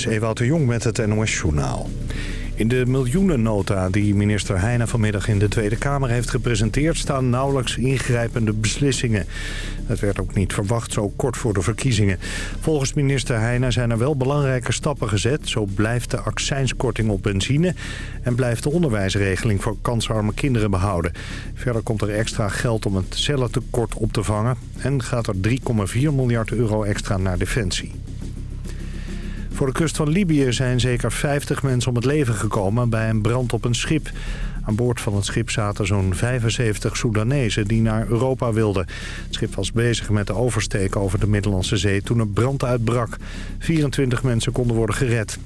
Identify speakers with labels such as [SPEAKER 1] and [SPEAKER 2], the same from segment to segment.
[SPEAKER 1] is Ewout de Jong met het NOS-journaal. In de miljoenennota die minister Heijnen vanmiddag in de Tweede Kamer heeft gepresenteerd... staan nauwelijks ingrijpende beslissingen. Het werd ook niet verwacht zo kort voor de verkiezingen. Volgens minister Heijnen zijn er wel belangrijke stappen gezet. Zo blijft de accijnskorting op benzine... en blijft de onderwijsregeling voor kansarme kinderen behouden. Verder komt er extra geld om het cellentekort op te vangen... en gaat er 3,4 miljard euro extra naar Defensie. Voor de kust van Libië zijn zeker 50 mensen om het leven gekomen bij een brand op een schip. Aan boord van het schip zaten zo'n 75 Soedanezen die naar Europa wilden. Het schip was bezig met de oversteek over de Middellandse Zee toen een brand uitbrak. 24 mensen konden worden gered.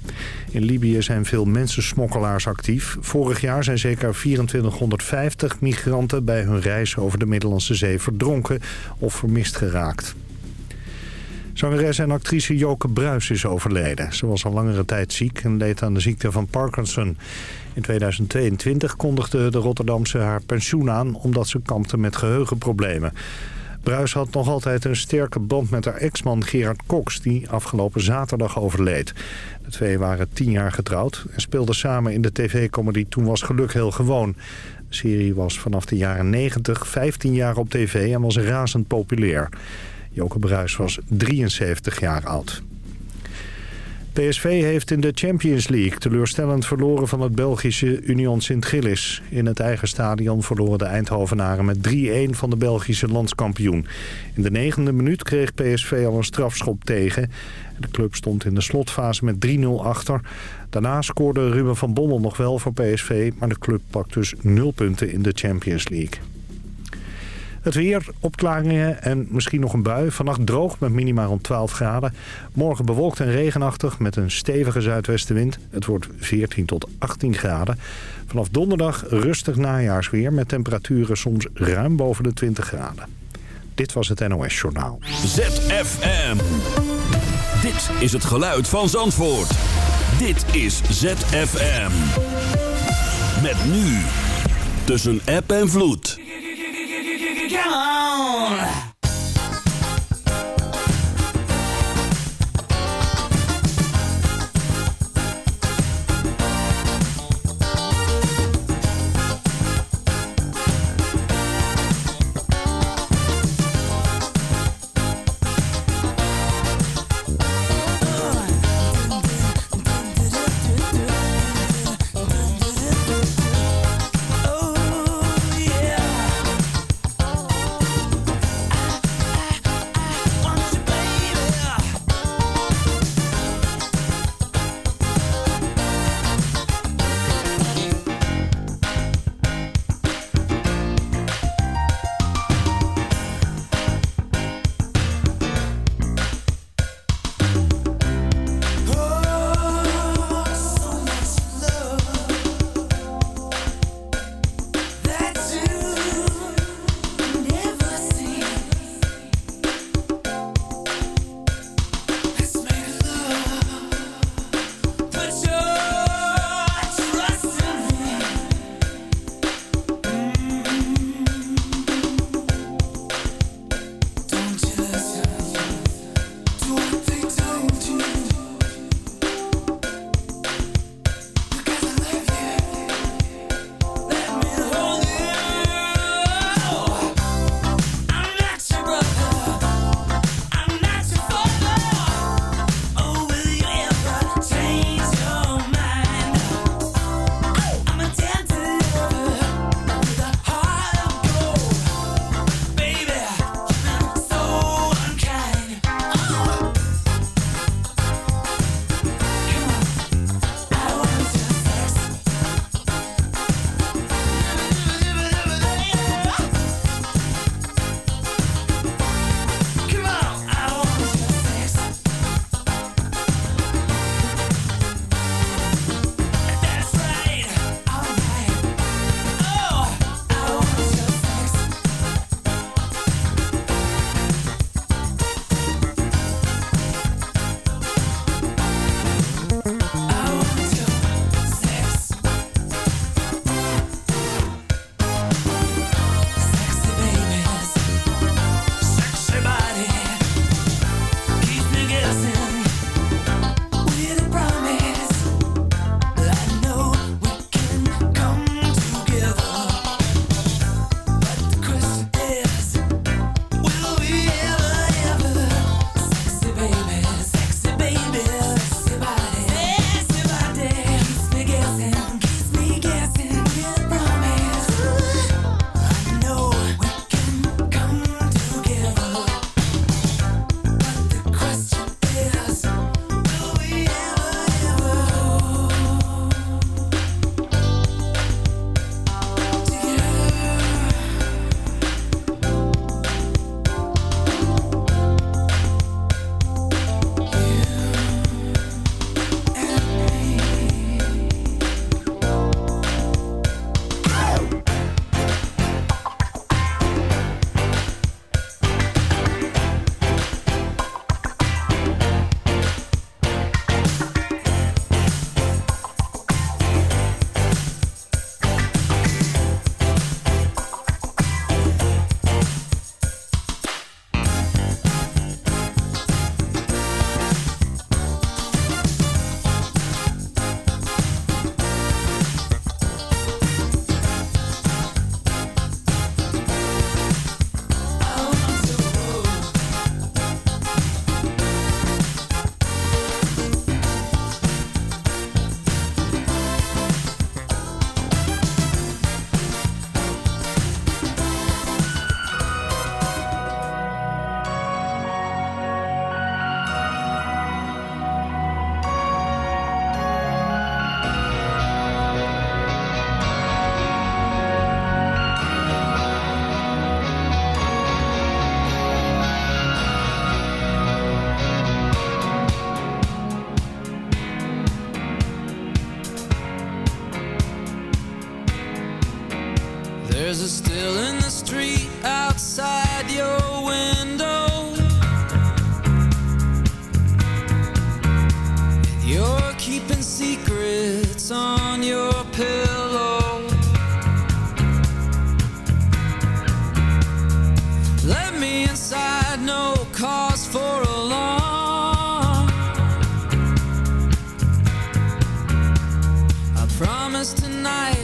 [SPEAKER 1] In Libië zijn veel mensensmokkelaars actief. Vorig jaar zijn zeker 2450 migranten bij hun reis over de Middellandse Zee verdronken of vermist geraakt. Zangeres en actrice Joke Bruis is overleden. Ze was al langere tijd ziek en leed aan de ziekte van Parkinson. In 2022 kondigde de Rotterdamse haar pensioen aan... omdat ze kampte met geheugenproblemen. Bruis had nog altijd een sterke band met haar ex-man Gerard Cox... die afgelopen zaterdag overleed. De twee waren tien jaar getrouwd en speelden samen in de tv-comedy Toen was geluk heel gewoon. De serie was vanaf de jaren 90 15 jaar op tv en was razend populair. Joke Bruis was 73 jaar oud. PSV heeft in de Champions League teleurstellend verloren van het Belgische Union Sint-Gillis. In het eigen stadion verloren de Eindhovenaren met 3-1 van de Belgische landskampioen. In de negende minuut kreeg PSV al een strafschop tegen. De club stond in de slotfase met 3-0 achter. Daarna scoorde Ruben van Bommel nog wel voor PSV, maar de club pakt dus 0 punten in de Champions League. Het weer, opklaringen en misschien nog een bui. Vannacht droog met minima rond 12 graden. Morgen bewolkt en regenachtig met een stevige zuidwestenwind. Het wordt 14 tot 18 graden. Vanaf donderdag rustig najaarsweer met temperaturen soms ruim boven de 20 graden. Dit was het NOS Journaal.
[SPEAKER 2] ZFM. Dit is het geluid van Zandvoort. Dit is ZFM. Met nu. Tussen app en vloed. Come on!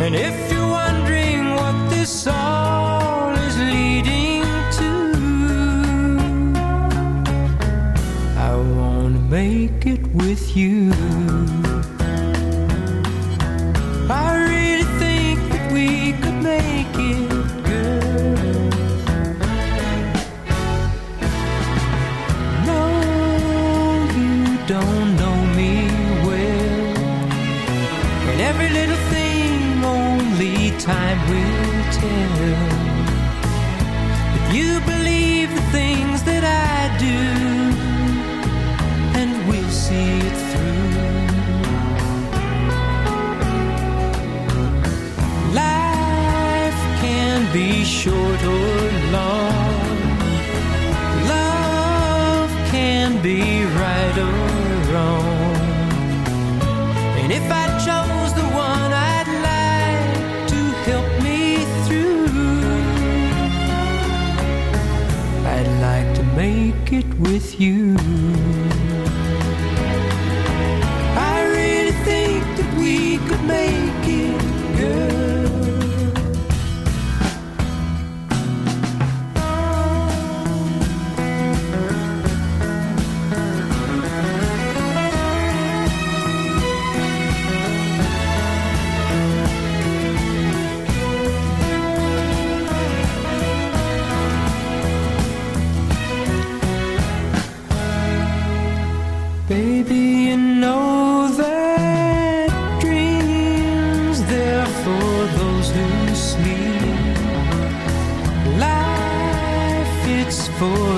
[SPEAKER 3] And if you're wondering what this all is leading to, I wanna make it with you.
[SPEAKER 4] with you. Baby, you know that dreams there for those who sleep. Life, it's for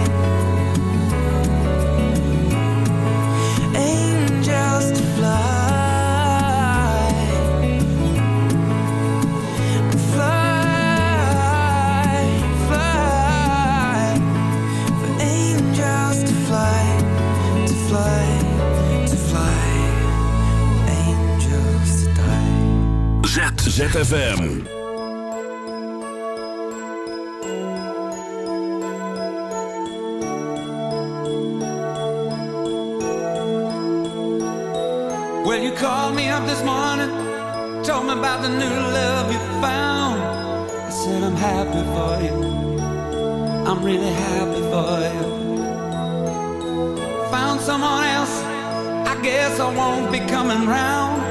[SPEAKER 2] ZFM.
[SPEAKER 5] Well, you called me up this morning, told me about the new love you found. I said, I'm happy for you. I'm really happy for you. Found someone else, I guess I won't be coming round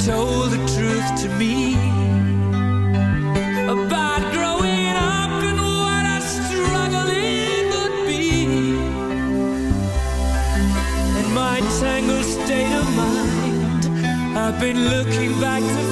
[SPEAKER 5] told the truth to me about growing up and what a struggle it would be. In my tangled state of mind, I've been looking back to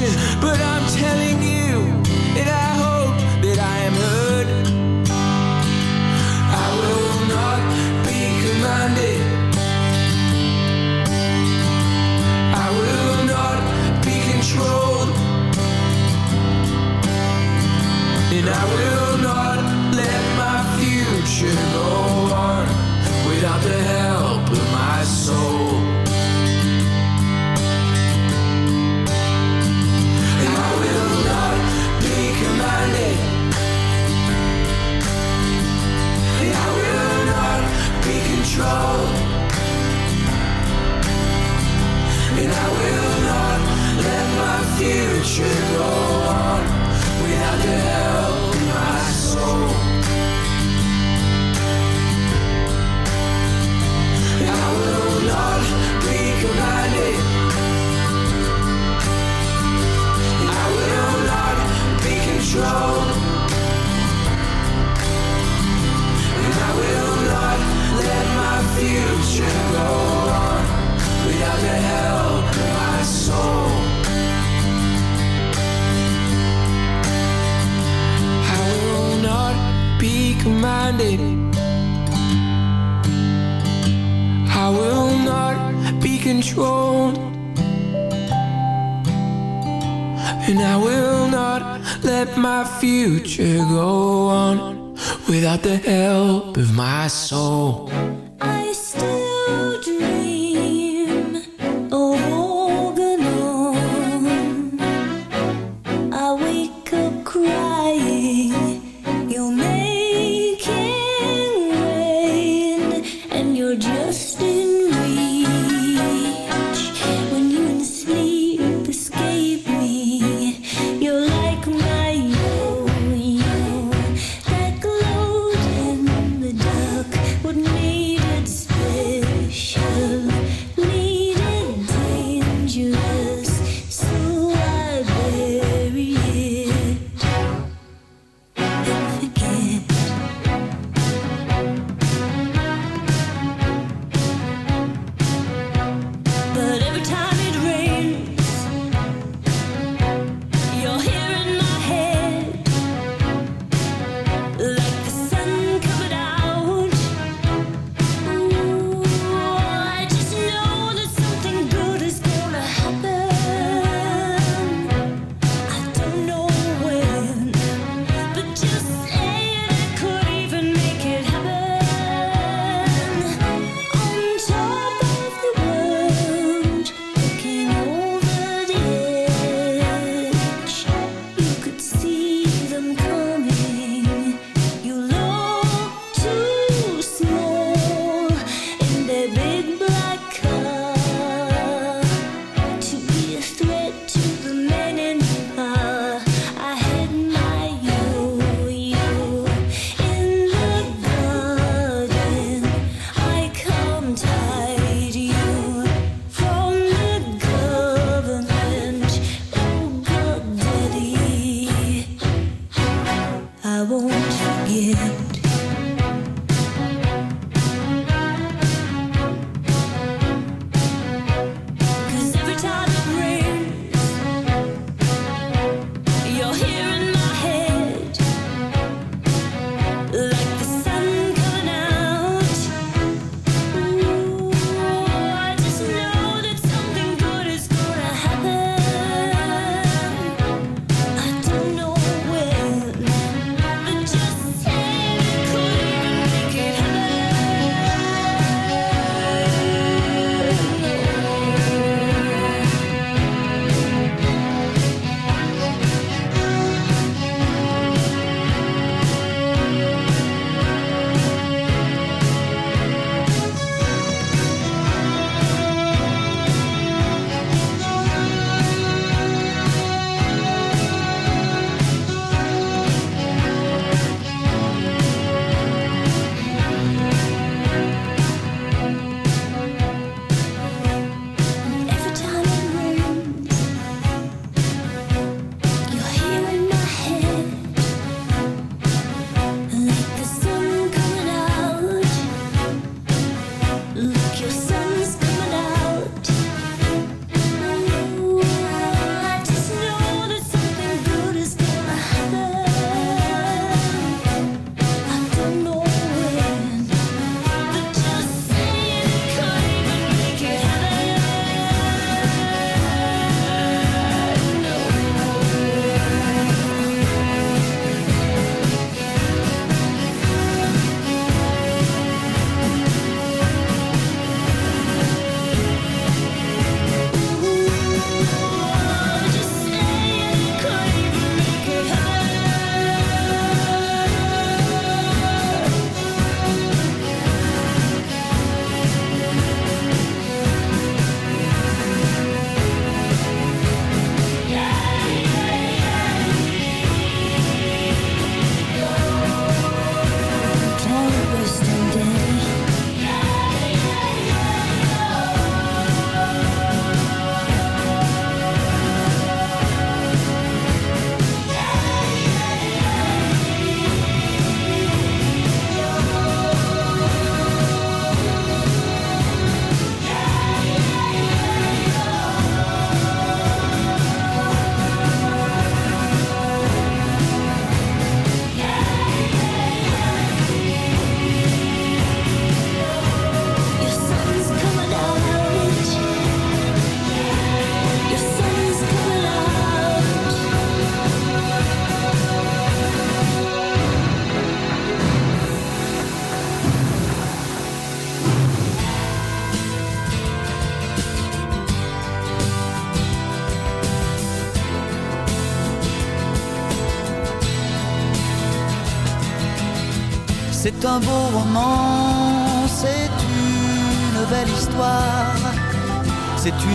[SPEAKER 6] ocean, but I'm telling you and I hope that I am heard. I will not be commanded. I will not be controlled. And I will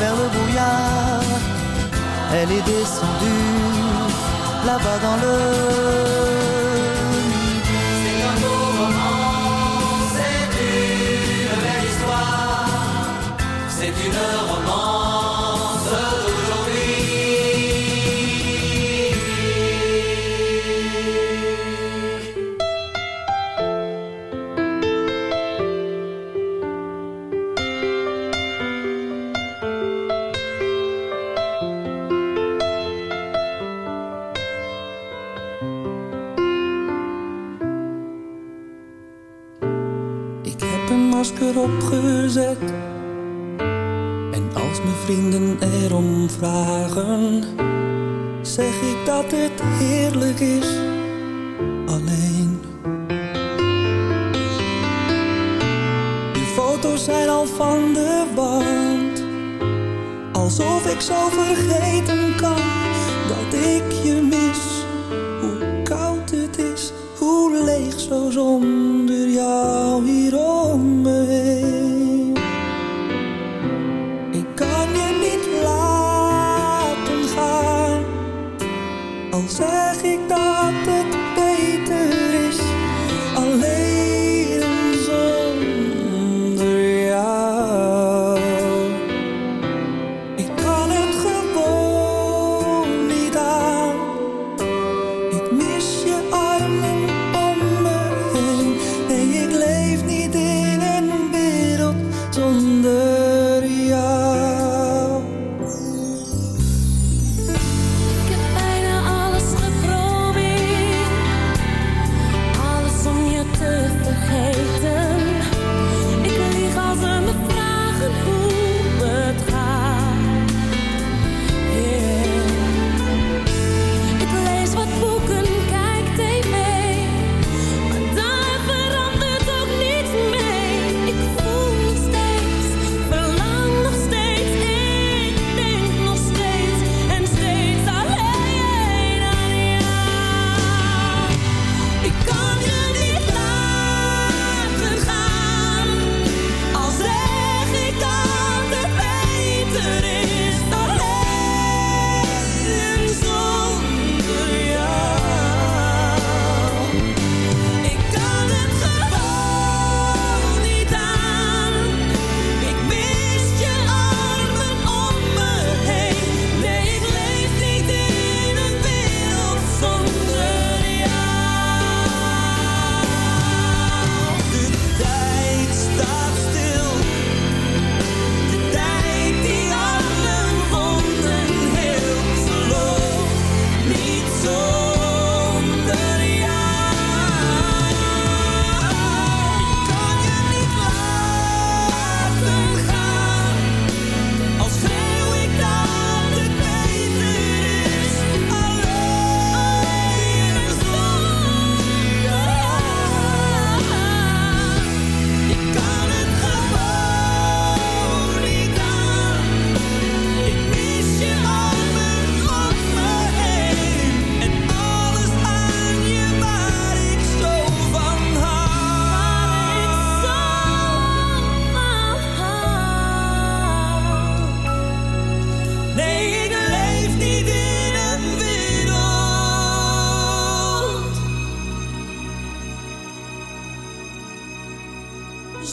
[SPEAKER 7] vers le brouillard. Elle est descendue là-bas dans le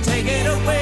[SPEAKER 5] Take it away.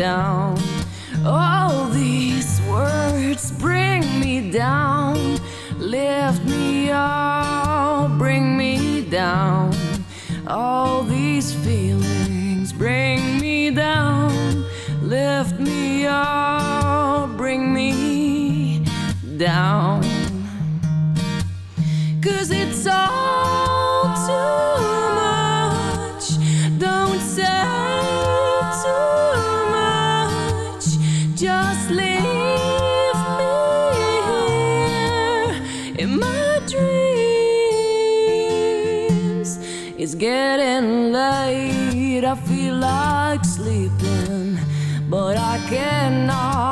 [SPEAKER 8] down. All these words bring me down, lift me up, bring me down. All these feelings bring me down, lift me up, bring me down. Cause it's all